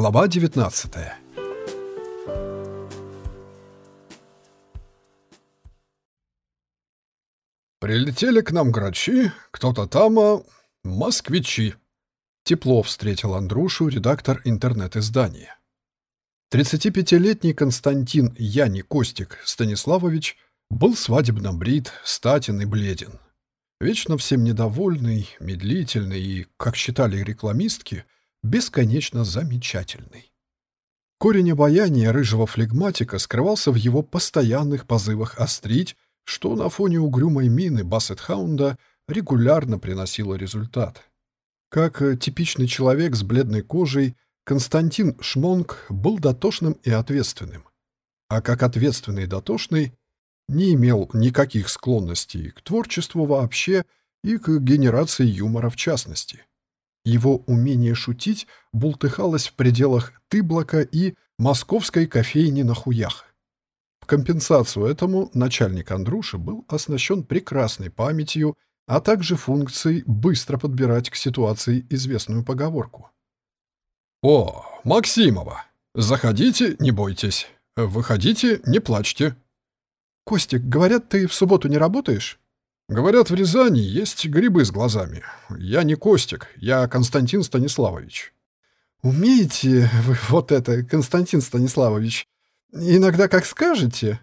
Глава 19 Прилетели к нам грачи, кто-то там, а... москвичи. Тепло встретил Андрушу, редактор интернет-издания. 35-летний Константин Яни Костик Станиславович был свадебно брит, статен и бледен. Вечно всем недовольный, медлительный и, как считали рекламистки, бесконечно замечательный. Корень обаяния рыжего флегматика скрывался в его постоянных позывах острить, что на фоне угрюмой мины Бассетхаунда регулярно приносило результат. Как э, типичный человек с бледной кожей, Константин Шмонг был дотошным и ответственным. А как ответственный и дотошный, не имел никаких склонностей к творчеству вообще и к генерации юмора в частности. Его умение шутить бултыхалось в пределах Тыблока и московской кофейни на хуях. В компенсацию этому начальник Андруши был оснащен прекрасной памятью, а также функцией быстро подбирать к ситуации известную поговорку. «О, Максимова! Заходите, не бойтесь. Выходите, не плачьте. «Костик, говорят, ты в субботу не работаешь?» «Говорят, в Рязани есть грибы с глазами. Я не Костик, я Константин Станиславович». «Умеете вы вот это, Константин Станиславович? Иногда как скажете?»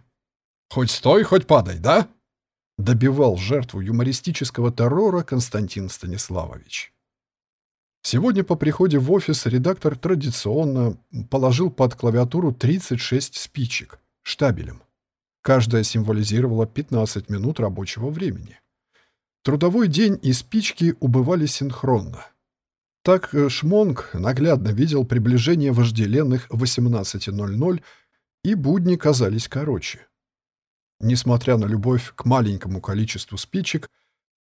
«Хоть стой, хоть падай, да?» Добивал жертву юмористического террора Константин Станиславович. Сегодня по приходе в офис редактор традиционно положил под клавиатуру 36 спичек штабелем. Каждая символизировала 15 минут рабочего времени. Трудовой день и спички убывали синхронно. Так э, Шмонг наглядно видел приближение вожделенных 18.00, и будни казались короче. Несмотря на любовь к маленькому количеству спичек,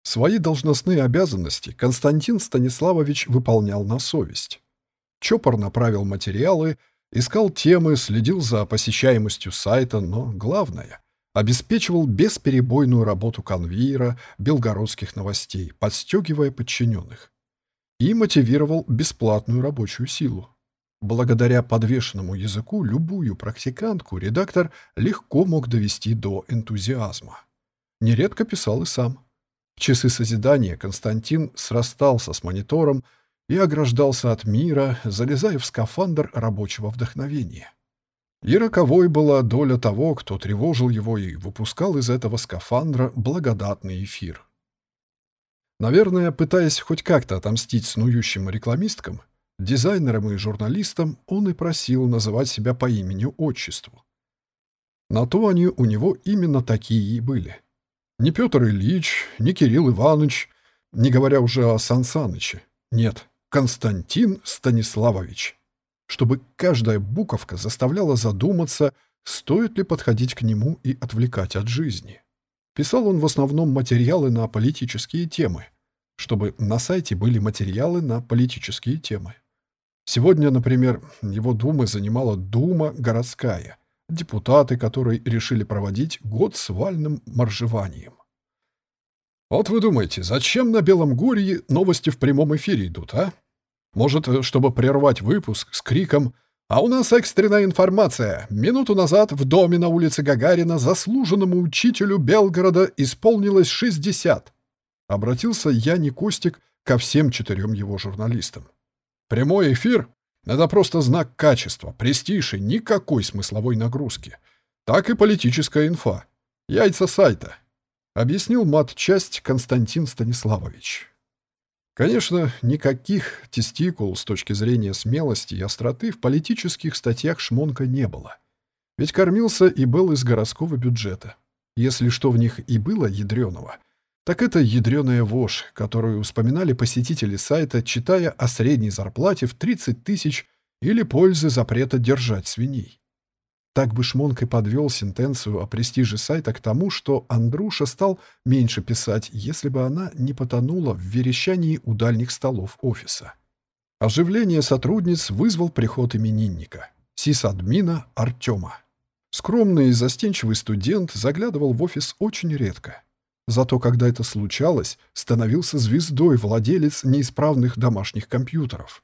свои должностные обязанности Константин Станиславович выполнял на совесть. Чопор направил материалы – Искал темы, следил за посещаемостью сайта, но главное — обеспечивал бесперебойную работу конвейера белгородских новостей, подстегивая подчиненных. И мотивировал бесплатную рабочую силу. Благодаря подвешенному языку любую практикантку редактор легко мог довести до энтузиазма. Нередко писал и сам. В часы созидания Константин срастался с монитором, и ограждался от мира, залезая в скафандр рабочего вдохновения. И роковой была доля того, кто тревожил его и выпускал из этого скафандра благодатный эфир. Наверное, пытаясь хоть как-то отомстить снующим рекламисткам, дизайнерам и журналистам, он и просил называть себя по имени-отчеству. На то они у него именно такие и были. Не Петр Ильич, не Кирилл Иванович, не говоря уже о Сан Саныче. Нет, Константин Станиславович, чтобы каждая буковка заставляла задуматься, стоит ли подходить к нему и отвлекать от жизни. Писал он в основном материалы на политические темы, чтобы на сайте были материалы на политические темы. Сегодня, например, его думы занимала Дума городская, депутаты, которые решили проводить год с вальным моржеванием. Вот вы думаете, зачем на Белом Гурье новости в прямом эфире идут, а? Может, э, чтобы прервать выпуск с криком «А у нас экстренная информация! Минуту назад в доме на улице Гагарина заслуженному учителю Белгорода исполнилось 60!» Обратился я не Костик ко всем четырем его журналистам. «Прямой эфир — это просто знак качества, престиж и никакой смысловой нагрузки. Так и политическая инфа. Яйца сайта», — объяснил мат-часть Константин Станиславович. Конечно, никаких тестикул с точки зрения смелости и остроты в политических статьях Шмонка не было. Ведь кормился и был из городского бюджета. Если что в них и было ядреного, так это ядреная вошь, которую вспоминали посетители сайта, читая о средней зарплате в 30 тысяч или пользы запрета держать свиней. Так бы Шмонк и подвел сентенцию о престиже сайта к тому, что Андруша стал меньше писать, если бы она не потонула в верещании у дальних столов офиса. Оживление сотрудниц вызвал приход именинника, сисадмина Артема. Скромный и застенчивый студент заглядывал в офис очень редко. Зато когда это случалось, становился звездой владелец неисправных домашних компьютеров.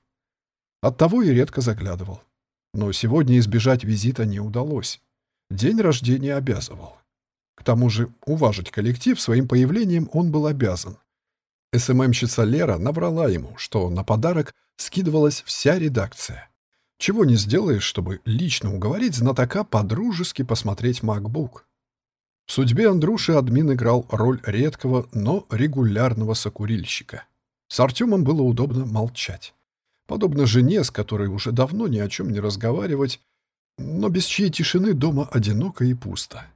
Оттого и редко заглядывал. Но сегодня избежать визита не удалось. День рождения обязывал. К тому же уважить коллектив своим появлением он был обязан. СММщица Лера набрала ему, что на подарок скидывалась вся редакция. Чего не сделаешь, чтобы лично уговорить знатока подружески посмотреть MacBook. В судьбе Андруши админ играл роль редкого, но регулярного сокурильщика. С Артемом было удобно молчать. Подобно жене, с которой уже давно ни о чем не разговаривать, но без чьей тишины дома одиноко и пусто.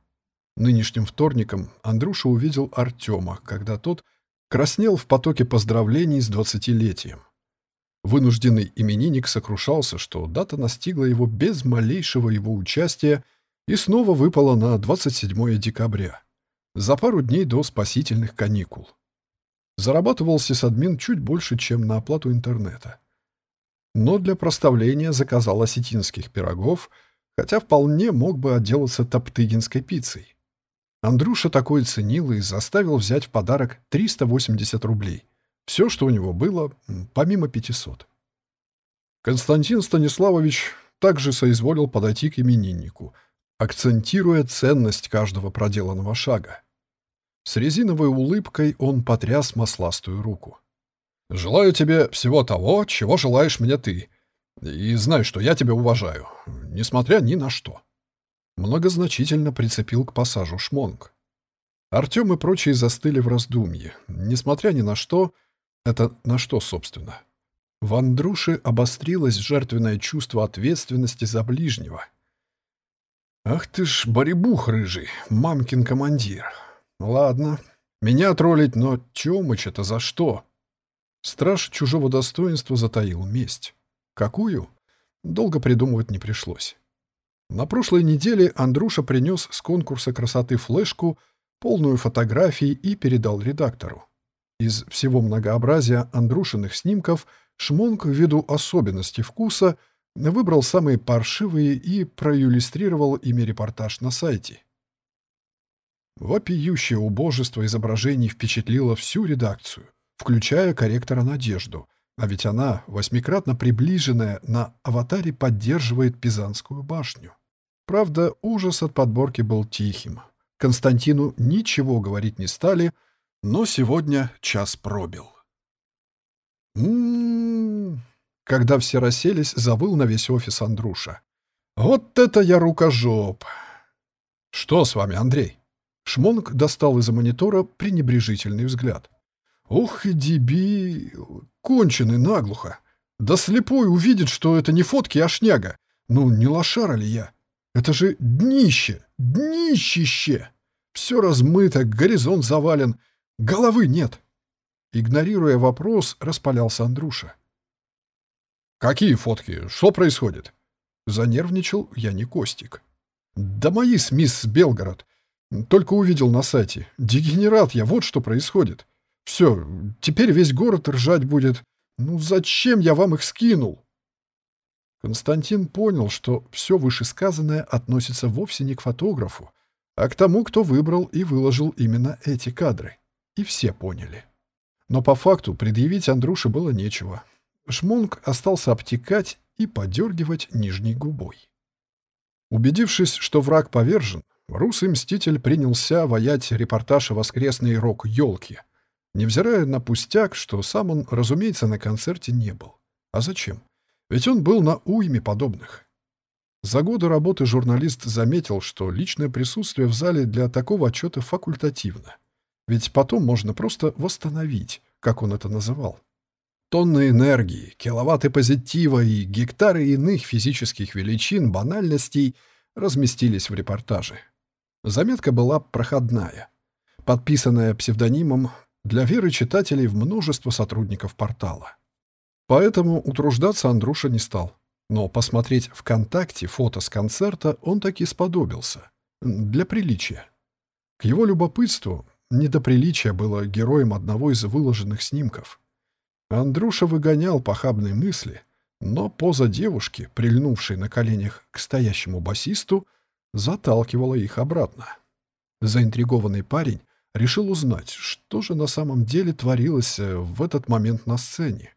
Нынешним вторником Андрюша увидел Артема, когда тот краснел в потоке поздравлений с двадцатилетием. Вынужденный именинник сокрушался, что дата настигла его без малейшего его участия и снова выпала на 27 декабря, за пару дней до спасительных каникул. Зарабатывал сисадмин чуть больше, чем на оплату интернета. Но для проставления заказал осетинских пирогов, хотя вполне мог бы отделаться топтыгинской пиццей. Андрюша такой ценил и заставил взять в подарок 380 рублей. Все, что у него было, помимо 500. Константин Станиславович также соизволил подойти к имениннику, акцентируя ценность каждого проделанного шага. С резиновой улыбкой он потряс масластую руку. «Желаю тебе всего того, чего желаешь мне ты. И знай, что я тебя уважаю, несмотря ни на что» многозначительно прицепил к пассажу шмонг. Артем и прочие застыли в раздумье. Несмотря ни на что, это на что, собственно? В Андрюше обострилось жертвенное чувство ответственности за ближнего. «Ах ты ж, барибух рыжий, мамкин командир. Ладно, меня троллить, но Тёмыч это за что?» Страж чужого достоинства затаил месть. Какую? Долго придумывать не пришлось. На прошлой неделе Андруша принес с конкурса красоты флешку, полную фотографий и передал редактору. Из всего многообразия Андрушиных снимков Шмонг ввиду особенностей вкуса выбрал самые паршивые и проиллюстрировал ими репортаж на сайте. Вопиющее убожество изображений впечатлило всю редакцию, включая корректора Надежду, а ведь она, восьмикратно приближенная, на аватаре поддерживает Пизанскую башню. Правда, ужас от подборки был тихим. Константину ничего говорить не стали, но сегодня час пробил. м Когда все расселись, завыл на весь офис Андруша. «Вот это я рукожоп!» «Что с вами, Андрей?» Шмонг достал из-за монитора пренебрежительный взгляд. «Ух и дебил! Конченый наглухо! Да слепой увидит, что это не фотки, а шняга! Ну, не лошара ли я? Это же днище! Днищище! Все размыто, горизонт завален, головы нет!» Игнорируя вопрос, распалялся Андруша. «Какие фотки? Что происходит?» Занервничал я не Костик. «Да мои с мисс Белгород. Только увидел на сайте. Дегенерат я, вот что происходит. Все, теперь весь город ржать будет. Ну зачем я вам их скинул? Константин понял, что все вышесказанное относится вовсе не к фотографу, а к тому, кто выбрал и выложил именно эти кадры. И все поняли. Но по факту предъявить Андрюше было нечего. Шмунг остался обтекать и подергивать нижней губой. Убедившись, что враг повержен, русый мститель принялся воять репортаж о воскресной рок-елке — невзирая на пустяк, что сам он, разумеется, на концерте не был. А зачем? Ведь он был на уйме подобных. За годы работы журналист заметил, что личное присутствие в зале для такого отчета факультативно. Ведь потом можно просто восстановить, как он это называл. Тонны энергии, киловатты позитива и гектары иных физических величин, банальностей разместились в репортаже. Заметка была проходная, подписанная псевдонимом для веры читателей в множество сотрудников портала. Поэтому утруждаться Андруша не стал. Но посмотреть ВКонтакте фото с концерта он таки сподобился. Для приличия. К его любопытству не до приличия было героем одного из выложенных снимков. Андруша выгонял похабные мысли, но поза девушки, прильнувшей на коленях к стоящему басисту, заталкивала их обратно. Заинтригованный парень решил узнать, что же на самом деле творилось э, в этот момент на сцене.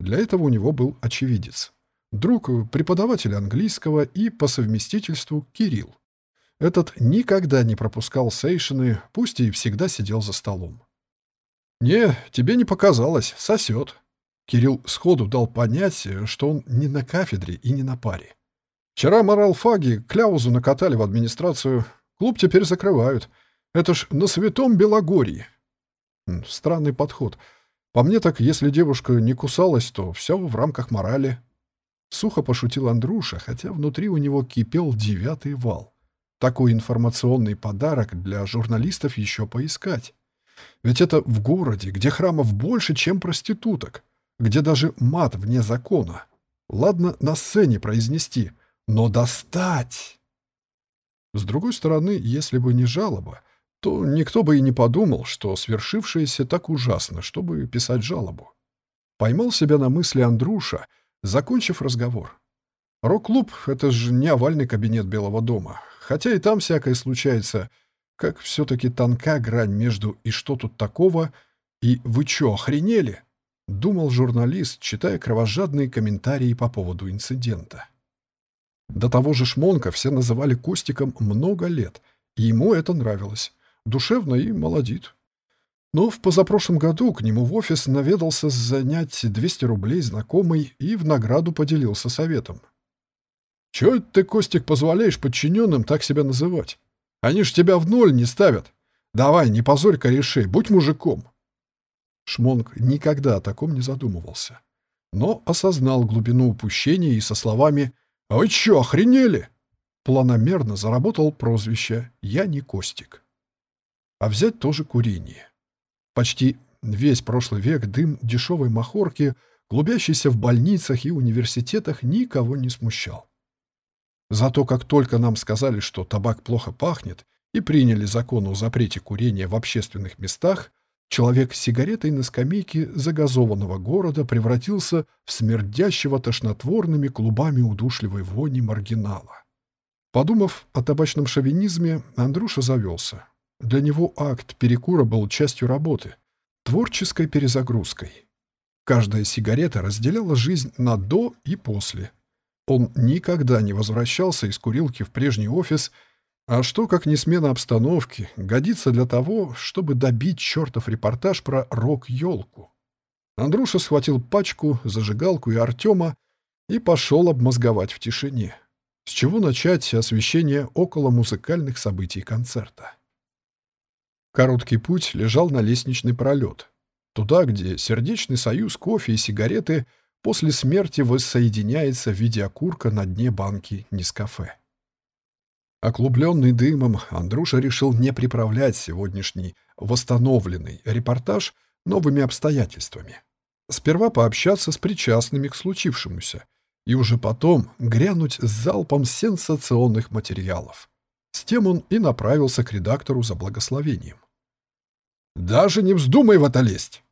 Для этого у него был очевидец. Друг преподавателя английского и по совместительству Кирилл. Этот никогда не пропускал сейшины, пусть и всегда сидел за столом. «Не, тебе не показалось, сосет». Кирилл сходу дал понять, что он не на кафедре и не на паре. «Вчера моралфаги кляузу накатали в администрацию. Клуб теперь закрывают. Это ж на святом Белогорье». Странный подход. По мне так, если девушка не кусалась, то все в рамках морали. Сухо пошутил Андруша, хотя внутри у него кипел девятый вал. Такой информационный подарок для журналистов еще поискать. Ведь это в городе, где храмов больше, чем проституток, где даже мат вне закона. Ладно на сцене произнести, но достать! С другой стороны, если бы не жалоба, то никто бы и не подумал, что свершившееся так ужасно, чтобы писать жалобу. Поймал себя на мысли Андруша, закончив разговор. Рок-клуб — это же не овальный кабинет Белого дома, хотя и там всякое случается — как все-таки тонка грань между «и что тут такого» и «вы чё, охренели?» — думал журналист, читая кровожадные комментарии по поводу инцидента. До того же Шмонка все называли Костиком много лет, и ему это нравилось. Душевно и молодит. Но в позапрошлом году к нему в офис наведался занять 200 рублей знакомый и в награду поделился советом. «Чё это ты, Костик, позволяешь подчиненным так себя называть? Они ж тебя в ноль не ставят. Давай, не позорь корешей, будь мужиком. Шмонг никогда о таком не задумывался. Но осознал глубину упущения и со словами «А вы чё, охренели?» планомерно заработал прозвище «Я не Костик». А взять тоже курение. Почти весь прошлый век дым дешевой махорки, клубящийся в больницах и университетах, никого не смущал. Зато как только нам сказали, что табак плохо пахнет, и приняли закон о запрете курения в общественных местах, человек с сигаретой на скамейке загазованного города превратился в смердящего тошнотворными клубами удушливой вони маргинала. Подумав о табачном шовинизме, Андрюша завелся. Для него акт перекура был частью работы, творческой перезагрузкой. Каждая сигарета разделяла жизнь на «до» и «после», он никогда не возвращался из курилки в прежний офис, а что, как не смена обстановки, годится для того, чтобы добить чертов репортаж про рок-елку. Андрюша схватил пачку, зажигалку и Артема и пошел обмозговать в тишине. С чего начать освещение около музыкальных событий концерта? Короткий путь лежал на лестничный пролет. Туда, где сердечный союз кофе и сигареты — после смерти воссоединяется в виде окурка на дне банки Нескафе. Оклубленный дымом, Андруша решил не приправлять сегодняшний восстановленный репортаж новыми обстоятельствами. Сперва пообщаться с причастными к случившемуся, и уже потом грянуть с залпом сенсационных материалов. С тем он и направился к редактору за благословением. «Даже не вздумай в это лезть!»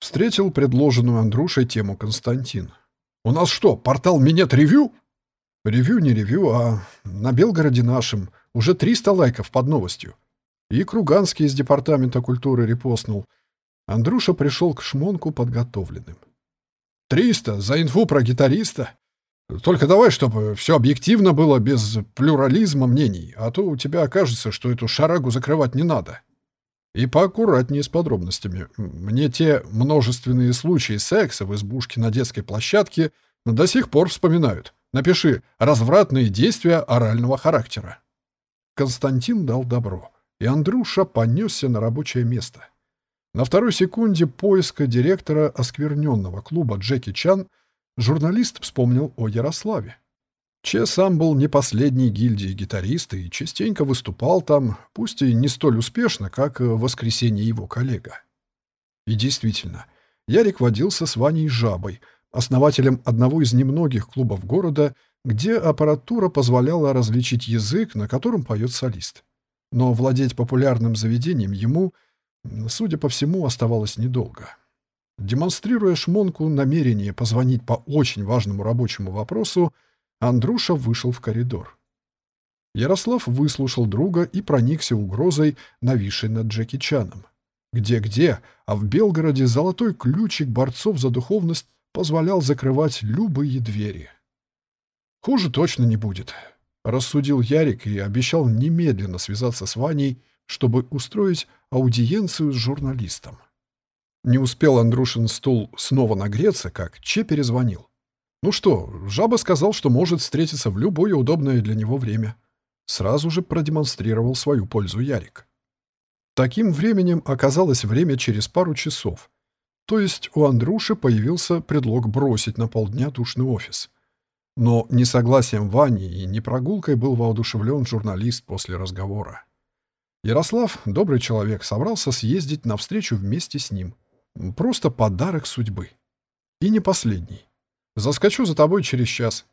Встретил предложенную Андрушей тему Константин. «У нас что, портал Минет-ревью?» «Ревью не ревью, а на Белгороде нашем уже 300 лайков под новостью. И Круганский из Департамента культуры репостнул. Андрюша пришел к шмонку подготовленным. «Триста за инфу про гитариста? Только давай, чтобы все объективно было, без плюрализма мнений, а то у тебя окажется, что эту шарагу закрывать не надо». И поаккуратнее с подробностями. Мне те множественные случаи секса в избушке на детской площадке до сих пор вспоминают. Напиши «развратные действия орального характера». Константин дал добро, и Андрюша понесся на рабочее место. На второй секунде поиска директора оскверненного клуба Джеки Чан журналист вспомнил о Ярославе. Че сам был не последней гильдии гитариста и частенько выступал там, пусть и не столь успешно, как в воскресенье его коллега. И действительно, Ярик водился с Ваней Жабой, основателем одного из немногих клубов города, где аппаратура позволяла различить язык, на котором поет солист. Но владеть популярным заведением ему, судя по всему, оставалось недолго. Демонстрируя шмонку намерение позвонить по очень важному рабочему вопросу, Андруша вышел в коридор. Ярослав выслушал друга и проникся угрозой, нависшей над Джеки Чаном. Где-где, а в Белгороде золотой ключик борцов за духовность позволял закрывать любые двери. «Хуже точно не будет», — рассудил Ярик и обещал немедленно связаться с Ваней, чтобы устроить аудиенцию с журналистом. Не успел Андрушин стул снова нагреться, как Че перезвонил. Ну что, жаба сказал, что может встретиться в любое удобное для него время. Сразу же продемонстрировал свою пользу Ярик. Таким временем оказалось время через пару часов. То есть у Андруши появился предлог бросить на полдня душный офис. Но несогласием Вани и не прогулкой был воодушевлен журналист после разговора. Ярослав, добрый человек, собрался съездить навстречу вместе с ним. Просто подарок судьбы. И не последний. Заскочу за тобой через час.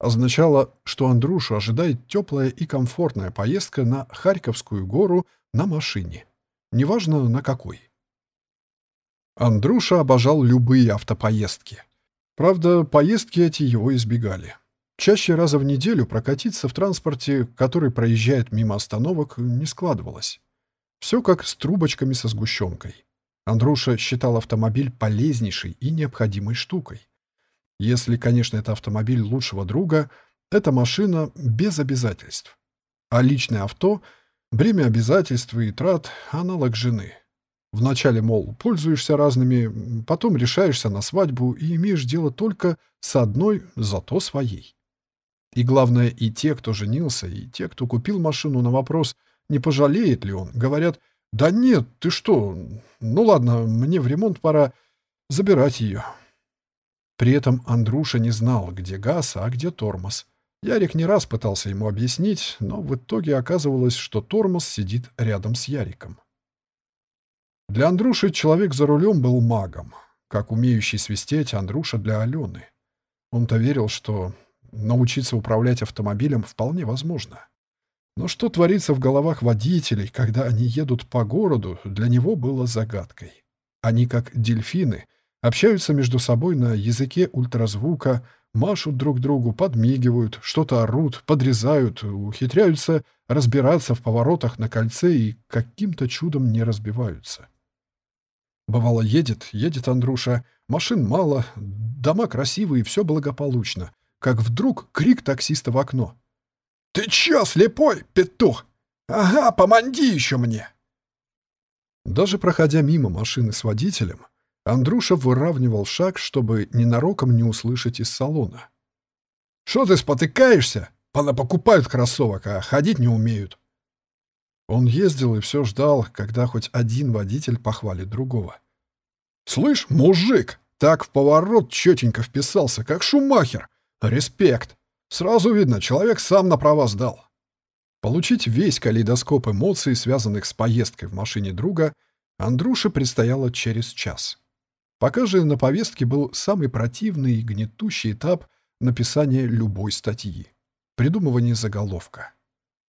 Означало, что Андрюшу ожидает теплая и комфортная поездка на Харьковскую гору на машине. Неважно, на какой. Андрюша обожал любые автопоездки. Правда, поездки эти его избегали. Чаще раза в неделю прокатиться в транспорте, который проезжает мимо остановок, не складывалось. Все как с трубочками со сгущенкой. Андруша считал автомобиль полезнейшей и необходимой штукой. Если, конечно, это автомобиль лучшего друга, это машина без обязательств. А личное авто — бремя обязательств и трат — аналог жены. Вначале, мол, пользуешься разными, потом решаешься на свадьбу и имеешь дело только с одной, зато своей. И главное, и те, кто женился, и те, кто купил машину на вопрос, не пожалеет ли он, говорят, «Да нет, ты что? Ну ладно, мне в ремонт пора забирать ее». При этом Андруша не знал, где газ, а где тормоз. Ярик не раз пытался ему объяснить, но в итоге оказывалось, что тормоз сидит рядом с Яриком. Для Андруши человек за рулем был магом, как умеющий свистеть Андруша для Алены. Он-то верил, что научиться управлять автомобилем вполне возможно. Но что творится в головах водителей, когда они едут по городу, для него было загадкой. Они, как дельфины — Общаются между собой на языке ультразвука, машут друг другу, подмигивают, что-то орут, подрезают, ухитряются разбираться в поворотах на кольце и каким-то чудом не разбиваются. Бывало, едет, едет Андруша, машин мало, дома красивые, все благополучно. Как вдруг крик таксиста в окно. «Ты чё, слепой, петух? Ага, поманди еще мне!» Даже проходя мимо машины с водителем, Андруша выравнивал шаг, чтобы ненароком не услышать из салона. «Что ты спотыкаешься? покупают кроссовок, а ходить не умеют». Он ездил и все ждал, когда хоть один водитель похвалит другого. «Слышь, мужик, так в поворот четенько вписался, как Шумахер. Респект. Сразу видно, человек сам на права сдал». Получить весь калейдоскоп эмоций, связанных с поездкой в машине друга, Андрюше предстояло через час. Пока же на повестке был самый противный и гнетущий этап написания любой статьи — придумывание заголовка.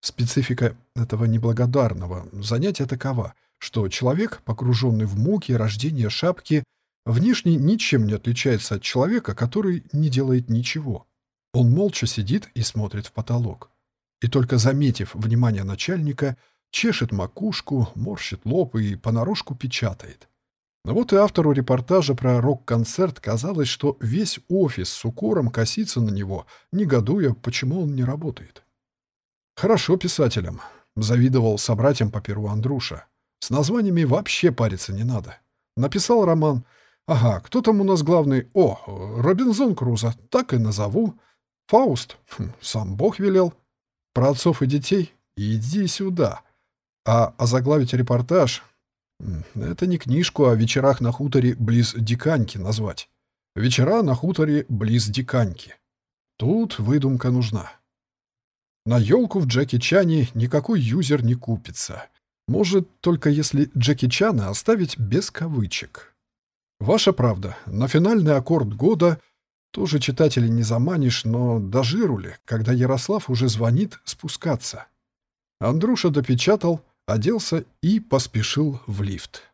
Специфика этого неблагодарного занятия такова, что человек, погруженный в муки рождения шапки, внешне ничем не отличается от человека, который не делает ничего. Он молча сидит и смотрит в потолок. И только заметив внимание начальника, чешет макушку, морщит лоб и понарошку печатает. Но вот и автору репортажа про рок-концерт казалось, что весь офис с укором косится на него, негодуя, почему он не работает. «Хорошо писателям», — завидовал собратьям по перу Андруша. «С названиями вообще париться не надо. Написал роман. Ага, кто там у нас главный? О, Робинзон Крузо, так и назову. Фауст, хм, сам Бог велел. Про отцов и детей? Иди сюда. А озаглавить репортаж это не книжку о вечерах на хуторе близ Диканьки назвать. Вечера на хуторе близ Диканьки. Тут выдумка нужна. На елку в Джеки Чане никакой юзер не купится. Может, только если Джеки Чана оставить без кавычек. Ваша правда, на финальный аккорд года тоже читателей не заманишь, но дожирули, когда Ярослав уже звонит спускаться. Андрюша допечатал, оделся и поспешил в лифт.